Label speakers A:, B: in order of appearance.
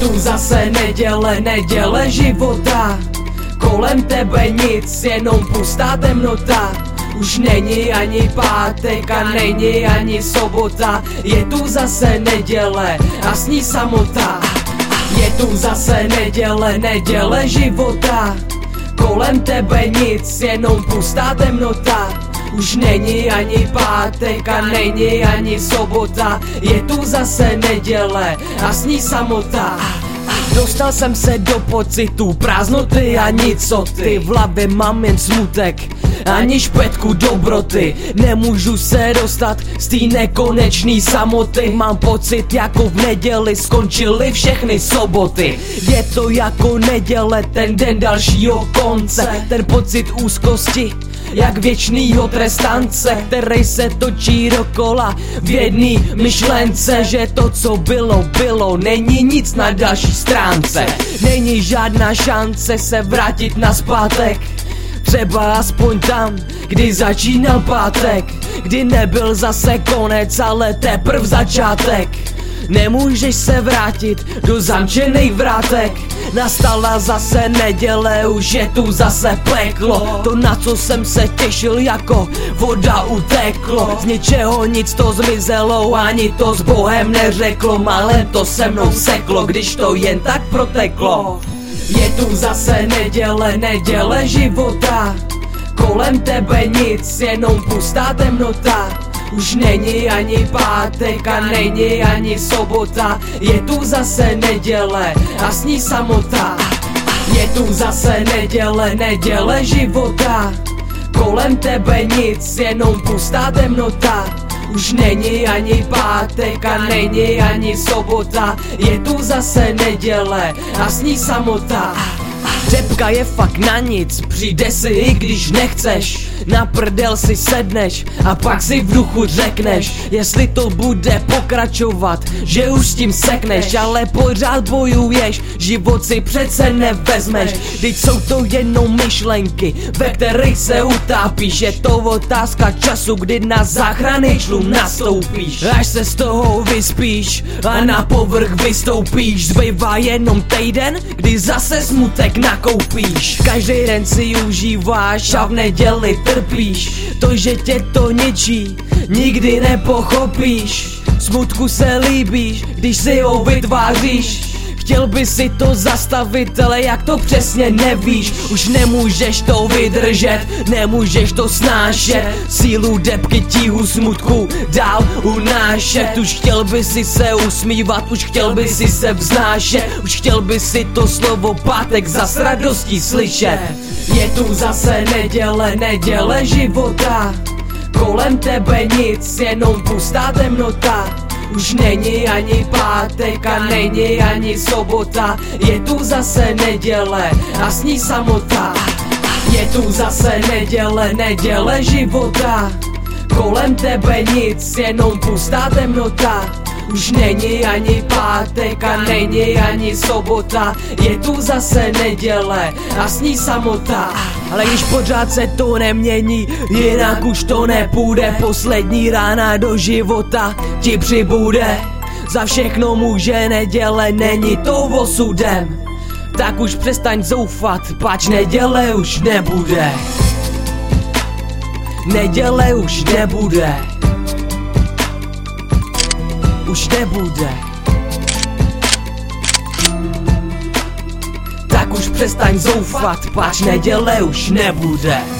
A: tu zase neděle, neděle života. Kolem tebe nic, jenom pustá temnota. Už není ani pátek a není ani sobota. Je tu zase neděle a s ní samota. Je tu zase neděle, neděle života. Kolem tebe nic, jenom pustá temnota už není ani pátek a není ani sobota Je tu zase neděle a s ní samota Dostal jsem se do pocitu prázdnoty a nic co ty. V hlavě mám jen smutek ani špetku dobroty. Nemůžu se dostat z té nekonečný samoty. Mám pocit jako v neděli skončily všechny soboty. Je to jako neděle, ten den dalšího konce. Ten pocit úzkosti jak věčnýho trestance, který se točí dokola v jedný myšlence, že to, co bylo, bylo, není nic na další stránce. Není žádná šance se vrátit na zpátek. Třeba aspoň tam, kdy začínal pátek Kdy nebyl zase konec, ale teprv začátek Nemůžeš se vrátit do zamčených vrátek Nastala zase neděle, už je tu zase peklo. To na co jsem se těšil jako voda uteklo. Z ničeho nic to zmizelo, ani to s Bohem neřeklo. Malé to se mnou seklo, když to jen tak proteklo. Je tu zase neděle, neděle života. Kolem tebe nic, jenom pustá temnota už není ani pátek a není ani sobota. Je tu zase neděle a s ní samota. Je tu zase neděle, neděle života. Kolem tebe nic, jenom pustá temnota. Už není ani pátek a není ani sobota. Je tu zase neděle a s ní samota. Řepka je fakt na nic, přijde si i když nechceš Na prdel si sedneš a pak si v duchu řekneš Jestli to bude pokračovat, že už s tím sekneš Ale pořád bojuješ, život si přece nevezmeš. Teď jsou to jenom myšlenky, ve kterých se utápíš. Je to otázka času, kdy na záchrany člum nastoupíš. Až se z toho vyspíš a na povrch vystoupíš. Zbývá jenom týden, kdy zase smutek na nakoupíš. Každý den si užíváš a v neděli trpíš To, že tě to ničí, nikdy nepochopíš. Smutku se líbíš, když si ho vytváříš. Chtěl by si to zastavit, ale jak to přesně nevíš? Už nemůžeš to vydržet, nemůžeš to snášet. Sílu depky, tíhu smutku dál unášet. Už chtěl by si se usmívat, už chtěl by si se vznášet. Už chtěl by si to slovo pátek za radostí slyšet Je tu zase neděle, neděle života. Kolem tebe nic, jenom pustá temnota. Už není ani pátek a není ani sobota. Je tu zase neděle a s ní samota. Je tu zase neděle, neděle života. Kolem tebe nic, jenom pustá temnota už není ani pátek a není ani sobota. Je tu zase neděle a s ní samota. Ale když pořád se to nemění, jinak už to nepůjde. Poslední rána do života ti přibude. Za všechno může neděle, není to osudem. Tak už přestaň zoufat, pač neděle už nebude. Neděle už nebude už nebude. Tak už přestaň zoufat, pač neděle už nebude